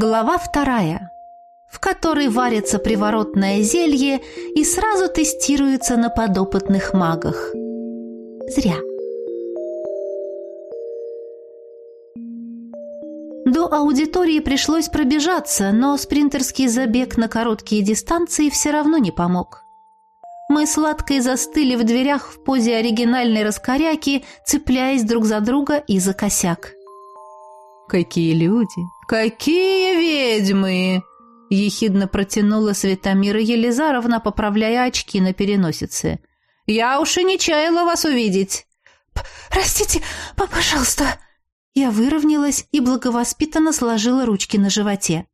Глава вторая, в которой варится приворотное зелье и сразу тестируется на подопытных магах. Зря. До аудитории пришлось пробежаться, но спринтерский забег на короткие дистанции все равно не помог. Мы сладко застыли в дверях в позе оригинальной раскоряки, цепляясь друг за друга и за косяк. «Какие люди! Какие ведьмы!» Ехидно протянула Светомира Елизаровна, поправляя очки на переносице. «Я уж и не чаяла вас увидеть!» «Простите, пожалуйста!» Я выровнялась и благовоспитанно сложила ручки на животе.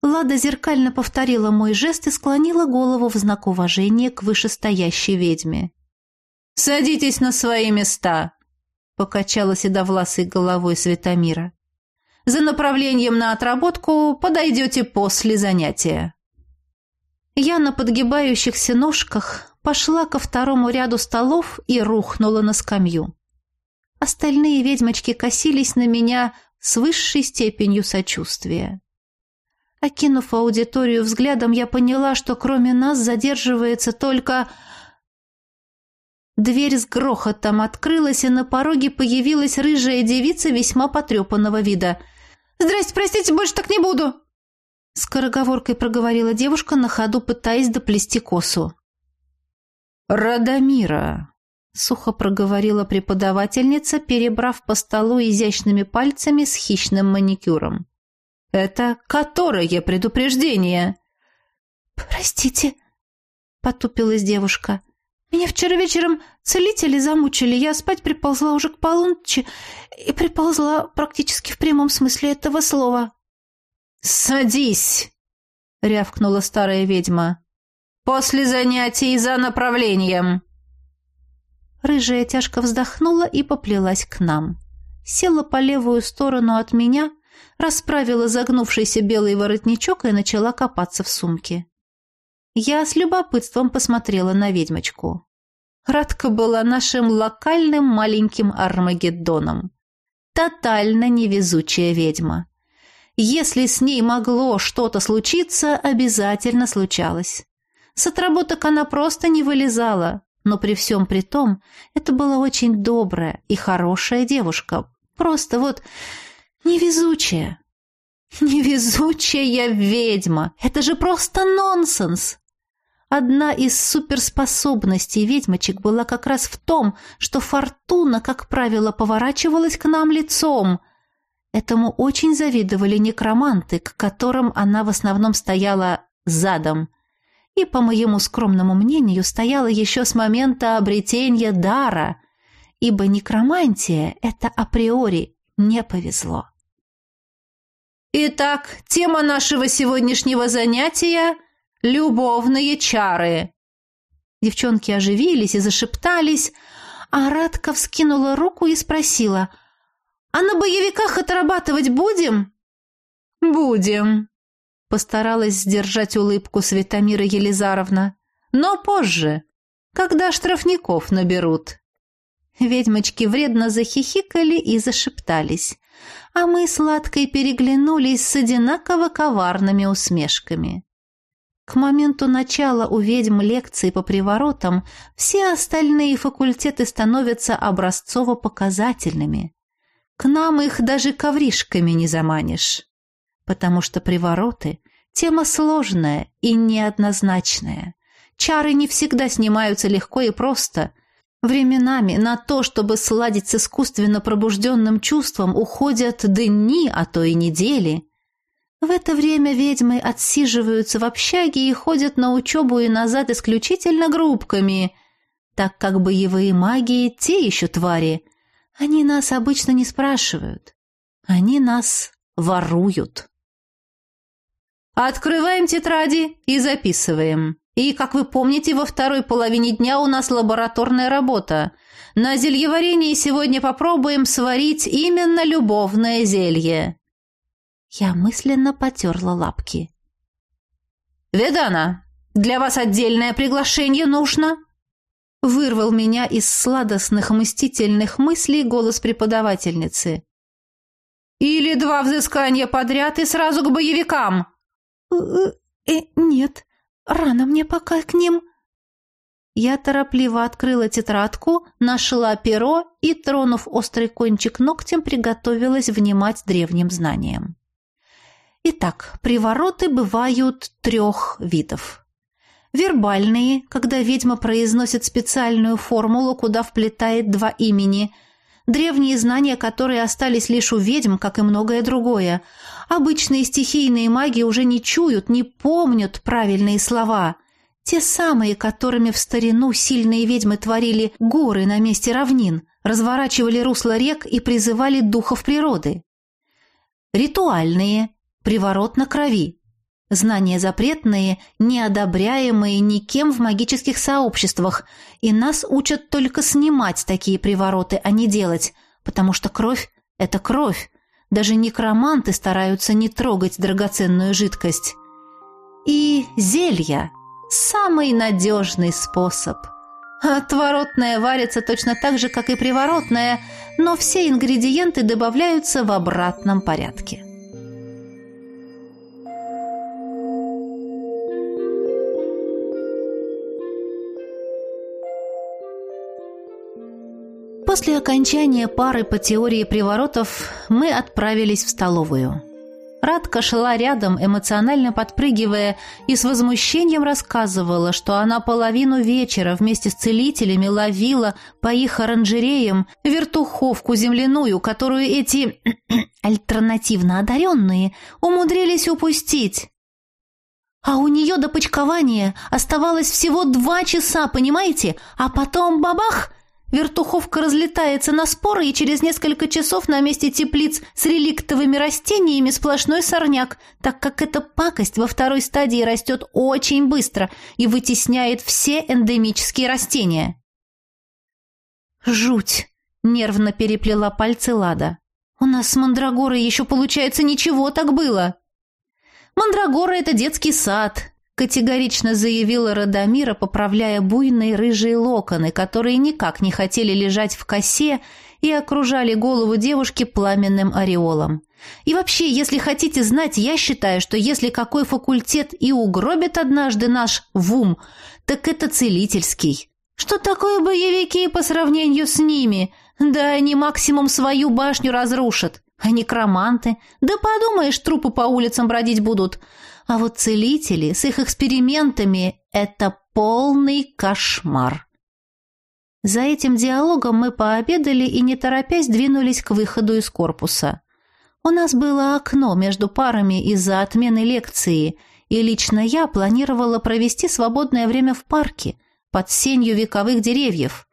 Лада зеркально повторила мой жест и склонила голову в знак уважения к вышестоящей ведьме. «Садитесь на свои места!» покачала седовласой головой Светомира. За направлением на отработку подойдете после занятия. Я на подгибающихся ножках пошла ко второму ряду столов и рухнула на скамью. Остальные ведьмочки косились на меня с высшей степенью сочувствия. Окинув аудиторию взглядом, я поняла, что кроме нас задерживается только Дверь с грохотом открылась, и на пороге появилась рыжая девица весьма потрепанного вида. «Здрасте, простите, больше так не буду!» Скороговоркой проговорила девушка, на ходу пытаясь доплести косу. «Радомира!» — сухо проговорила преподавательница, перебрав по столу изящными пальцами с хищным маникюром. «Это которое предупреждение?» «Простите», — потупилась девушка. Меня вчера вечером целители замучили. Я спать приползла уже к полуночи и приползла практически в прямом смысле этого слова. «Садись!» — рявкнула старая ведьма. «После занятий за направлением!» Рыжая тяжко вздохнула и поплелась к нам. Села по левую сторону от меня, расправила загнувшийся белый воротничок и начала копаться в сумке. Я с любопытством посмотрела на ведьмочку. Радка была нашим локальным маленьким Армагеддоном. Тотально невезучая ведьма. Если с ней могло что-то случиться, обязательно случалось. С отработок она просто не вылезала, но при всем при том, это была очень добрая и хорошая девушка. Просто вот невезучая. Невезучая ведьма. Это же просто нонсенс. Одна из суперспособностей ведьмочек была как раз в том, что фортуна, как правило, поворачивалась к нам лицом. Этому очень завидовали некроманты, к которым она в основном стояла задом. И, по моему скромному мнению, стояла еще с момента обретения дара, ибо некромантия — это априори не повезло. Итак, тема нашего сегодняшнего занятия — Любовные чары!» Девчонки оживились и зашептались, а Радка вскинула руку и спросила, «А на боевиках отрабатывать будем?» «Будем», — постаралась сдержать улыбку Светомира Елизаровна. «Но позже, когда штрафников наберут». Ведьмочки вредно захихикали и зашептались, а мы сладкой переглянулись с одинаково коварными усмешками. К моменту начала у ведьм лекции по приворотам все остальные факультеты становятся образцово-показательными. К нам их даже ковришками не заманишь, потому что привороты – тема сложная и неоднозначная. Чары не всегда снимаются легко и просто. Временами на то, чтобы сладить с искусственно пробужденным чувством, уходят дни, а то и недели – в это время ведьмы отсиживаются в общаге и ходят на учебу и назад исключительно группками, так как боевые маги – те еще твари. Они нас обычно не спрашивают. Они нас воруют. Открываем тетради и записываем. И, как вы помните, во второй половине дня у нас лабораторная работа. На зельеварении сегодня попробуем сварить именно любовное зелье. Я мысленно потерла лапки. «Ведана, для вас отдельное приглашение нужно?» Вырвал меня из сладостных мстительных мыслей голос преподавательницы. Или два взыскания подряд и сразу к боевикам?» «Э, э, «Нет, рано мне пока к ним», я торопливо открыла тетрадку, нашла перо и, тронув острый кончик ногтем, приготовилась внимать древним знаниям. Итак, привороты бывают трех видов. Вербальные, когда ведьма произносит специальную формулу, куда вплетает два имени. Древние знания, которые остались лишь у ведьм, как и многое другое. Обычные стихийные маги уже не чуют, не помнят правильные слова. Те самые, которыми в старину сильные ведьмы творили горы на месте равнин, разворачивали русло рек и призывали духов природы. Ритуальные, приворот на крови. Знания запретные, неодобряемые никем в магических сообществах, и нас учат только снимать такие привороты, а не делать, потому что кровь – это кровь. Даже некроманты стараются не трогать драгоценную жидкость. И зелья – Самый надежный способ. Отворотная варится точно так же, как и приворотная, но все ингредиенты добавляются в обратном порядке. После окончания пары по теории приворотов мы отправились в столовую. Радка шла рядом, эмоционально подпрыгивая, и с возмущением рассказывала, что она половину вечера вместе с целителями ловила по их оранжереям вертуховку земляную, которую эти альтернативно одаренные умудрились упустить. А у нее до почкования оставалось всего два часа, понимаете? А потом бабах — Вертуховка разлетается на споры, и через несколько часов на месте теплиц с реликтовыми растениями сплошной сорняк, так как эта пакость во второй стадии растет очень быстро и вытесняет все эндемические растения. «Жуть!» — нервно переплела пальцы Лада. «У нас с Мандрагорой еще, получается, ничего так было!» «Мандрагора — это детский сад, категорично заявила Радомира, поправляя буйные рыжие локоны, которые никак не хотели лежать в косе и окружали голову девушки пламенным ореолом. И вообще, если хотите знать, я считаю, что если какой факультет и угробит однажды наш ВУМ, так это целительский. Что такое боевики по сравнению с ними? Да они максимум свою башню разрушат. А некроманты? Да подумаешь, трупы по улицам бродить будут. А вот целители с их экспериментами – это полный кошмар. За этим диалогом мы пообедали и, не торопясь, двинулись к выходу из корпуса. У нас было окно между парами из-за отмены лекции, и лично я планировала провести свободное время в парке, под сенью вековых деревьев.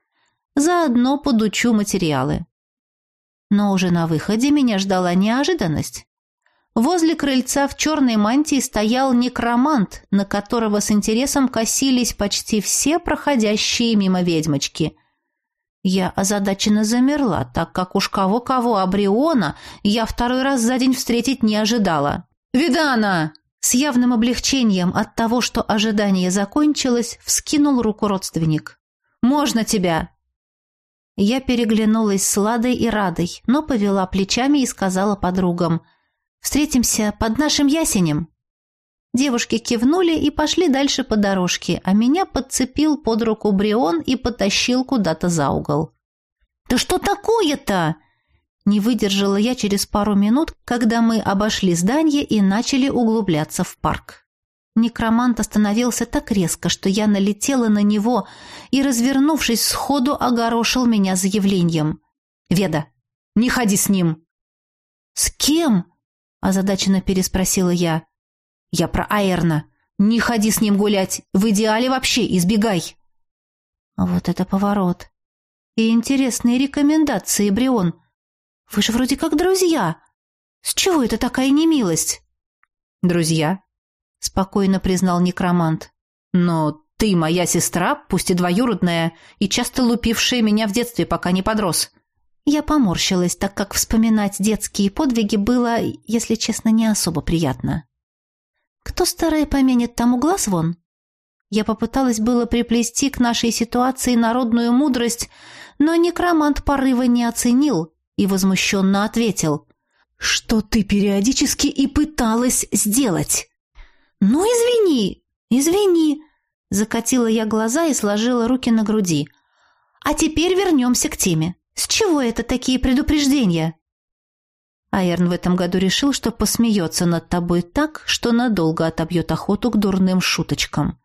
Заодно подучу материалы. Но уже на выходе меня ждала неожиданность. Возле крыльца в черной мантии стоял некромант, на которого с интересом косились почти все проходящие мимо ведьмочки. Я озадаченно замерла, так как уж кого-кого Абриона я второй раз за день встретить не ожидала. «Видана!» С явным облегчением от того, что ожидание закончилось, вскинул руку родственник. «Можно тебя?» Я переглянулась с Ладой и Радой, но повела плечами и сказала подругам – Встретимся под нашим ясенем». Девушки кивнули и пошли дальше по дорожке, а меня подцепил под руку Брион и потащил куда-то за угол. «Да что такое-то?» Не выдержала я через пару минут, когда мы обошли здание и начали углубляться в парк. Некромант остановился так резко, что я налетела на него и, развернувшись сходу, огорошил меня заявлением. «Веда, не ходи с ним!» «С кем?» Озадаченно переспросила я. Я про Аэрна. Не ходи с ним гулять. В идеале вообще избегай. Вот это поворот. И интересные рекомендации, Брион. Вы же вроде как друзья. С чего это такая немилость? Друзья, спокойно признал некромант. Но ты моя сестра, пусть и двоюродная, и часто лупившая меня в детстве, пока не подрос. Я поморщилась, так как вспоминать детские подвиги было, если честно, не особо приятно. «Кто старая поменит, тому глаз вон?» Я попыталась было приплести к нашей ситуации народную мудрость, но некромант порыва не оценил и возмущенно ответил. что ты периодически и пыталась сделать. Ну, извини, извини, закатила я глаза и сложила руки на груди. А теперь вернемся к теме. С чего это такие предупреждения? Айрон в этом году решил, что посмеется над тобой так, что надолго отобьет охоту к дурным шуточкам.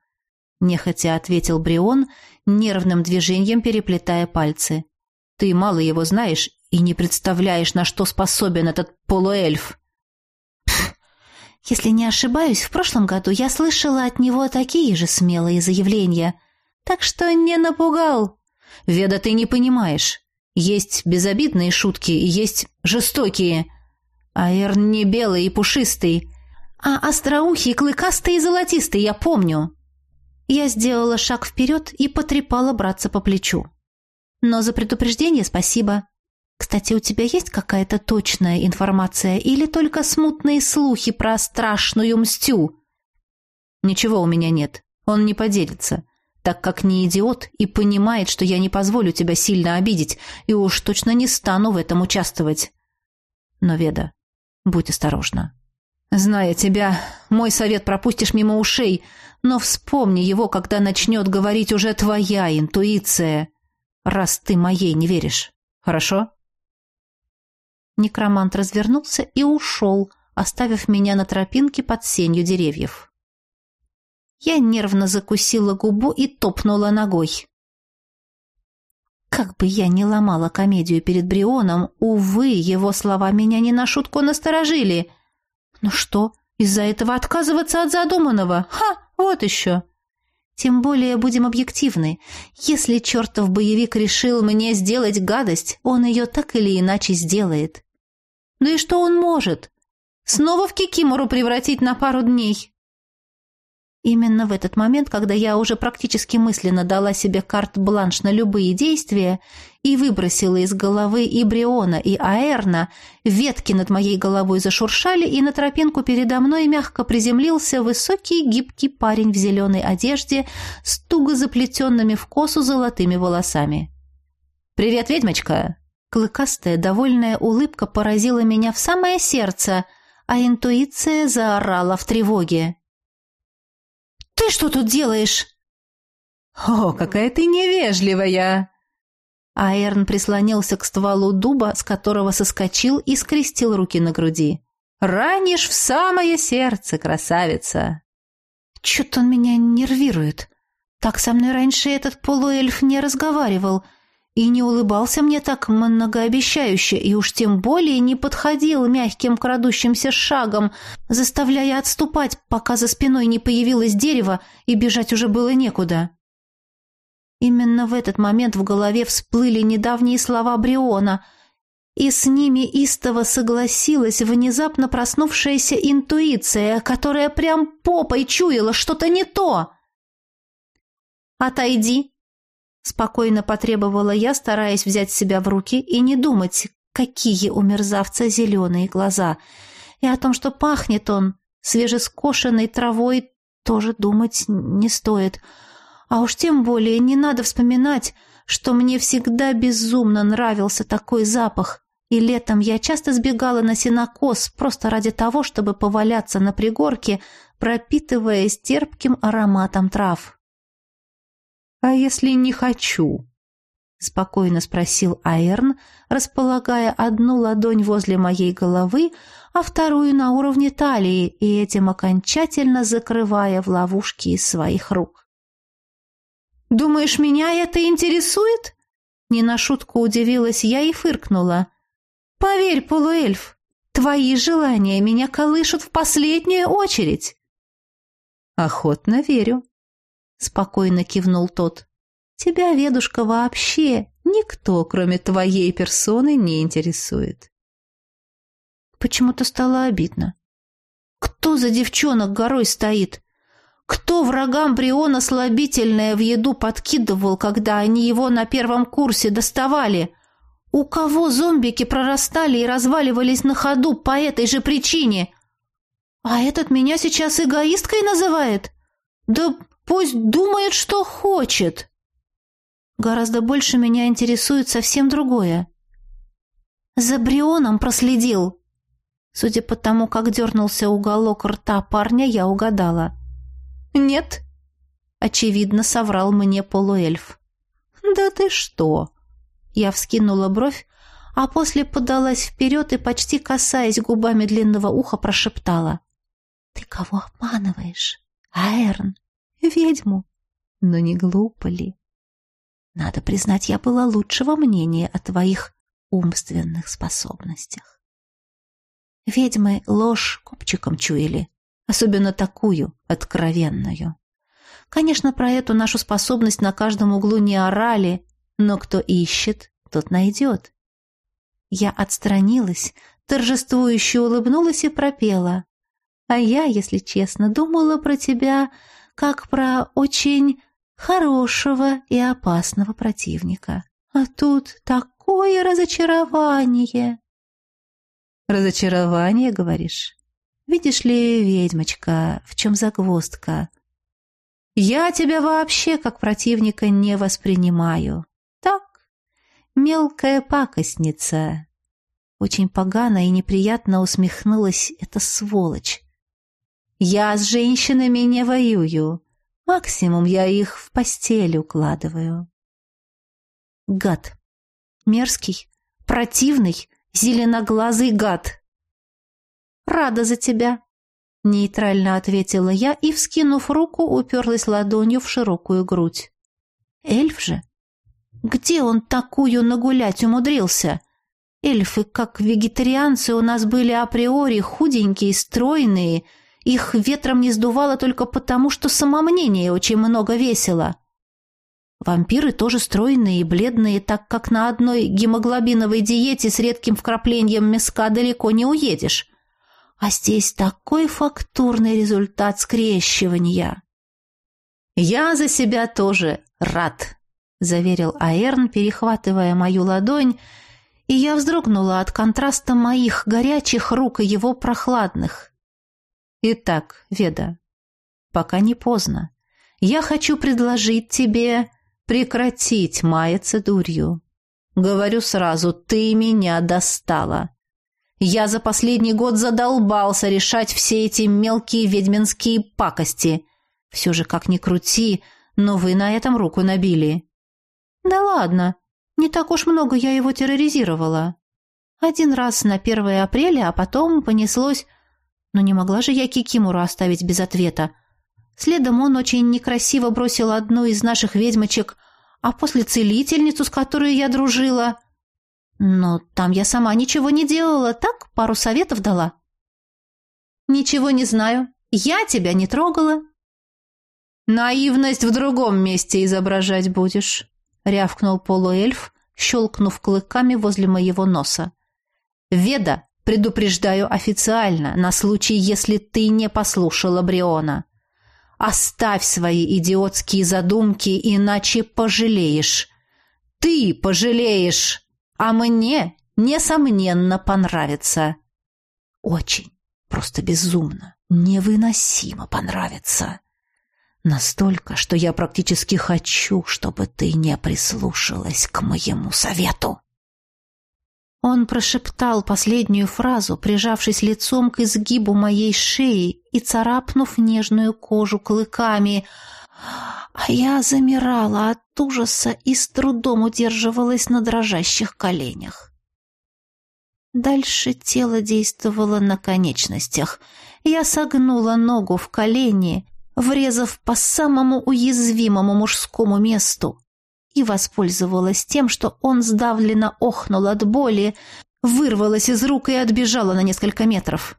Нехотя ответил Брион, нервным движением переплетая пальцы. Ты мало его знаешь и не представляешь, на что способен этот полуэльф. Если не ошибаюсь, в прошлом году я слышала от него такие же смелые заявления. Так что не напугал. Веда, ты не понимаешь. Есть безобидные шутки и есть жестокие. Аэрн не белый и пушистый, а остроухий, клыкастый и золотистый, я помню. Я сделала шаг вперед и потрепала братца по плечу. Но за предупреждение спасибо. Кстати, у тебя есть какая-то точная информация или только смутные слухи про страшную мстю? Ничего у меня нет. Он не поделится, так как не идиот и понимает, что я не позволю тебя сильно обидеть и уж точно не стану в этом участвовать. Но, Веда, Будь осторожна. Зная тебя, мой совет пропустишь мимо ушей, но вспомни его, когда начнет говорить уже твоя интуиция, раз ты моей не веришь. Хорошо? Некромант развернулся и ушел, оставив меня на тропинке под сенью деревьев. Я нервно закусила губу и топнула ногой. Как бы я ни ломала комедию перед Брионом, увы, его слова меня не на шутку насторожили. Ну что, из-за этого отказываться от задуманного? Ха, вот еще. Тем более будем объективны. Если чертов боевик решил мне сделать гадость, он ее так или иначе сделает. Да и что он может? Снова в кикимору превратить на пару дней? Именно в этот момент, когда я уже практически мысленно дала себе карт-бланш на любые действия и выбросила из головы и Бриона, и Аэрна, ветки над моей головой зашуршали, и на тропинку передо мной мягко приземлился высокий гибкий парень в зеленой одежде с туго заплетенными в косу золотыми волосами. «Привет, ведьмочка!» Клыкастая, довольная улыбка поразила меня в самое сердце, а интуиция заорала в тревоге. «Ты что тут делаешь?» «О, какая ты невежливая!» Аэрн прислонился к стволу дуба, с которого соскочил и скрестил руки на груди. «Ранишь в самое сердце, красавица!» «Чё-то он меня нервирует. Так со мной раньше этот полуэльф не разговаривал и не улыбался мне так многообещающе, и уж тем более не подходил мягким крадущимся шагом, заставляя отступать, пока за спиной не появилось дерево, и бежать уже было некуда. Именно в этот момент в голове всплыли недавние слова Бриона, и с ними истово согласилась внезапно проснувшаяся интуиция, которая прям попой чуяла что-то не то. «Отойди!» Спокойно потребовала я, стараясь взять себя в руки и не думать, какие у мерзавца зеленые глаза. И о том, что пахнет он свежескошенной травой, тоже думать не стоит. А уж тем более не надо вспоминать, что мне всегда безумно нравился такой запах. И летом я часто сбегала на сенокос просто ради того, чтобы поваляться на пригорке, пропитываясь терпким ароматом трав. «А если не хочу?» — спокойно спросил Айрн, располагая одну ладонь возле моей головы, а вторую на уровне талии и этим окончательно закрывая в ловушке из своих рук. «Думаешь, меня это интересует?» Не на шутку удивилась я и фыркнула. «Поверь, полуэльф, твои желания меня колышут в последнюю очередь». «Охотно верю», спокойно кивнул тот. Тебя, ведушка, вообще никто, кроме твоей персоны, не интересует. Почему-то стало обидно. Кто за девчонок горой стоит? Кто врагам Бриона слабительное в еду подкидывал, когда они его на первом курсе доставали? У кого зомбики прорастали и разваливались на ходу по этой же причине? А этот меня сейчас эгоисткой называет? Да Пусть думает, что хочет. Гораздо больше меня интересует совсем другое. За Брионом проследил. Судя по тому, как дернулся уголок рта парня, я угадала. «Нет», — очевидно соврал мне полуэльф. «Да ты что?» Я вскинула бровь, а после подалась вперед и, почти касаясь губами длинного уха, прошептала. «Ты кого обманываешь? Аэрн? Ведьму? Но не глупо ли? Надо признать, я была лучшего мнения о твоих умственных способностях. Ведьмы ложь копчиком чуяли, особенно такую, откровенную. Конечно, про эту нашу способность на каждом углу не орали, но кто ищет, тот найдет. Я отстранилась, торжествующе улыбнулась и пропела. А я, если честно, думала про тебя как про очень хорошего и опасного противника. А тут такое разочарование. Разочарование, говоришь? Видишь ли, ведьмочка, в чем загвоздка? Я тебя вообще как противника не воспринимаю. Так, мелкая пакостница. Очень погано и неприятно усмехнулась эта сволочь. Я с женщинами не воюю. Максимум я их в постель укладываю. Гад. Мерзкий, противный, зеленоглазый гад. Рада за тебя, нейтрально ответила я и, вскинув руку, уперлась ладонью в широкую грудь. Эльф же? Где он такую нагулять умудрился? Эльфы, как вегетарианцы, у нас были априори худенькие, стройные, их ветром не сдувало только потому, что самомнение очень много весило. Вампиры тоже стройные и бледные, так как на одной гемоглобиновой диете с редким вкраплением мяска далеко не уедешь. А здесь такой фактурный результат скрещивания. «Я за себя тоже рад», — заверил Аэрн, перехватывая мою ладонь, и я вздрогнула от контраста моих горячих рук и его прохладных. Итак, Веда, пока не поздно. Я хочу предложить тебе прекратить маяться дурью. Говорю сразу, ты меня достала. Я за последний год задолбался решать все эти мелкие ведьминские пакости. Все же, как ни крути, но вы на этом руку набили. Да ладно, не так уж много я его терроризировала. Один раз на 1 апреля, а потом понеслось но не могла же я Кикимору оставить без ответа. Следом он очень некрасиво бросил одну из наших ведьмочек, а после целительницу, с которой я дружила. Но там я сама ничего не делала, так пару советов дала. Ничего не знаю. Я тебя не трогала. Наивность в другом месте изображать будешь, рявкнул полуэльф, щелкнув клыками возле моего носа. Веда Предупреждаю официально, на случай, если ты не послушала Бриона. Оставь свои идиотские задумки, иначе пожалеешь. Ты пожалеешь, а мне, несомненно, понравится. Очень, просто безумно, невыносимо понравится. Настолько, что я практически хочу, чтобы ты не прислушалась к моему совету. Он прошептал последнюю фразу, прижавшись лицом к изгибу моей шеи и царапнув нежную кожу клыками. А я замирала от ужаса и с трудом удерживалась на дрожащих коленях. Дальше тело действовало на конечностях. Я согнула ногу в колени, врезав по самому уязвимому мужскому месту и воспользовалась тем, что он сдавленно охнул от боли, вырвалась из рук и отбежала на несколько метров.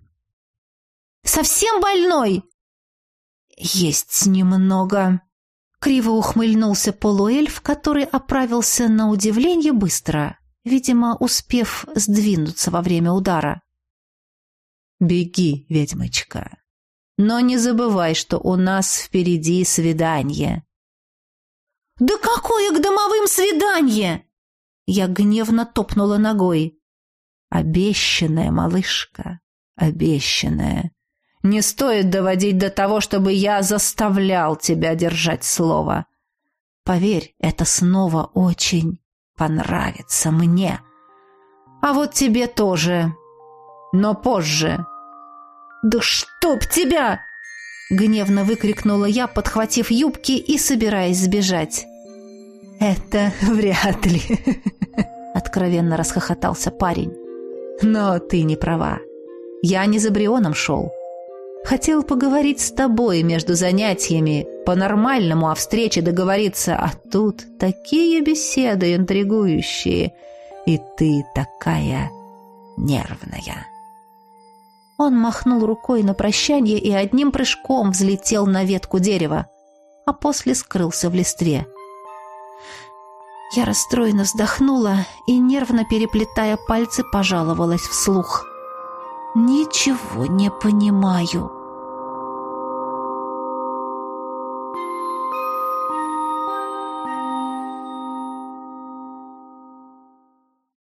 «Совсем больной?» «Есть немного», — криво ухмыльнулся полуэльф, который оправился на удивление быстро, видимо, успев сдвинуться во время удара. «Беги, ведьмочка, но не забывай, что у нас впереди свидание». «Да какое к домовым свидание?» Я гневно топнула ногой. «Обещанная, малышка, обещанная. Не стоит доводить до того, чтобы я заставлял тебя держать слово. Поверь, это снова очень понравится мне. А вот тебе тоже. но позже». «Да чтоб тебя!» — гневно выкрикнула я, подхватив юбки и собираясь сбежать. «Это вряд ли», — откровенно расхохотался парень. «Но ты не права. Я не за Брионом шел. Хотел поговорить с тобой между занятиями, по-нормальному о встрече договориться, а тут такие беседы интригующие, и ты такая нервная». Он махнул рукой на прощание и одним прыжком взлетел на ветку дерева, а после скрылся в листве. Я расстроенно вздохнула и, нервно переплетая пальцы, пожаловалась вслух. «Ничего не понимаю».